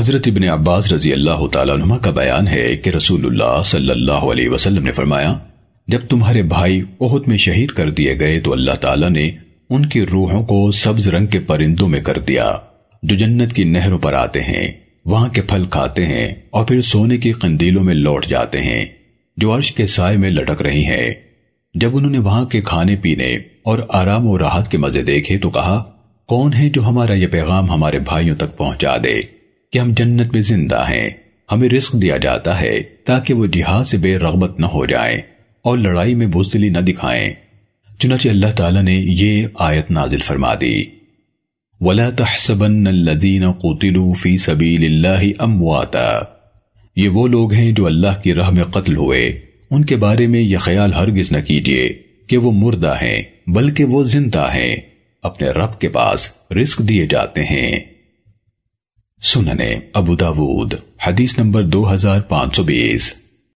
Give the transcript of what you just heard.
حضرت ابن عباس رضی اللہ تعالیٰ عنہ کا بیان ہے کہ رسول اللہ صلی اللہ علیہ وسلم نے فرمایا، جب تمہارے بھائی احد میں شہید کر دیے گئے تو اللہ تعالیٰ نے ان کی روحوں کو سبز رنگ کے پرندوں میں کر دیا، جو جنت کی نہروں پر آتے ہیں، وہاں کے پھل کھاتے ہیں اور پھر سونے کی قندیلوں میں لوٹ جاتے ہیں، جو عرش کے سائے میں لٹک رہی ہیں۔ جب انہوں نے وہاں کے کھانے پینے اور آرام و راحت کے مزے دیکھے تو کہا، کون ہے جو ہمارا یہ پیغام ہمارے بھائیوں تک پہنچا دے؟ کہ ہم جنت میں زندہ ہیں۔ ہمیں رزق دیا جاتا ہے تاکہ وہ جہاد سے بے رغبت نہ ہو جائیں اور لڑائی میں بزدلی نہ دکھائیں۔ چنانچہ اللہ تعالیٰ نے یہ آیت نازل فرما دی۔ وَلَا تَحْسَبَنَّ الَّذِينَ قُتِلُوا فِي سَبِيلِ اللَّهِ أَمْوَاتًا۔ یہ وہ لوگ ہیں جو اللہ کی راہ میں قتل ہوئے۔ ان کے بارے میں یہ خیال ہرگز نہ کیجیے کہ وہ مردہ ہیں، بلکہ وہ زندہ ہیں۔ اپنے رب کے پاس رسک دیے جاتے ہیں۔ اپنے رب کے پاس رزق دیے جاتے ہیں سننے ابو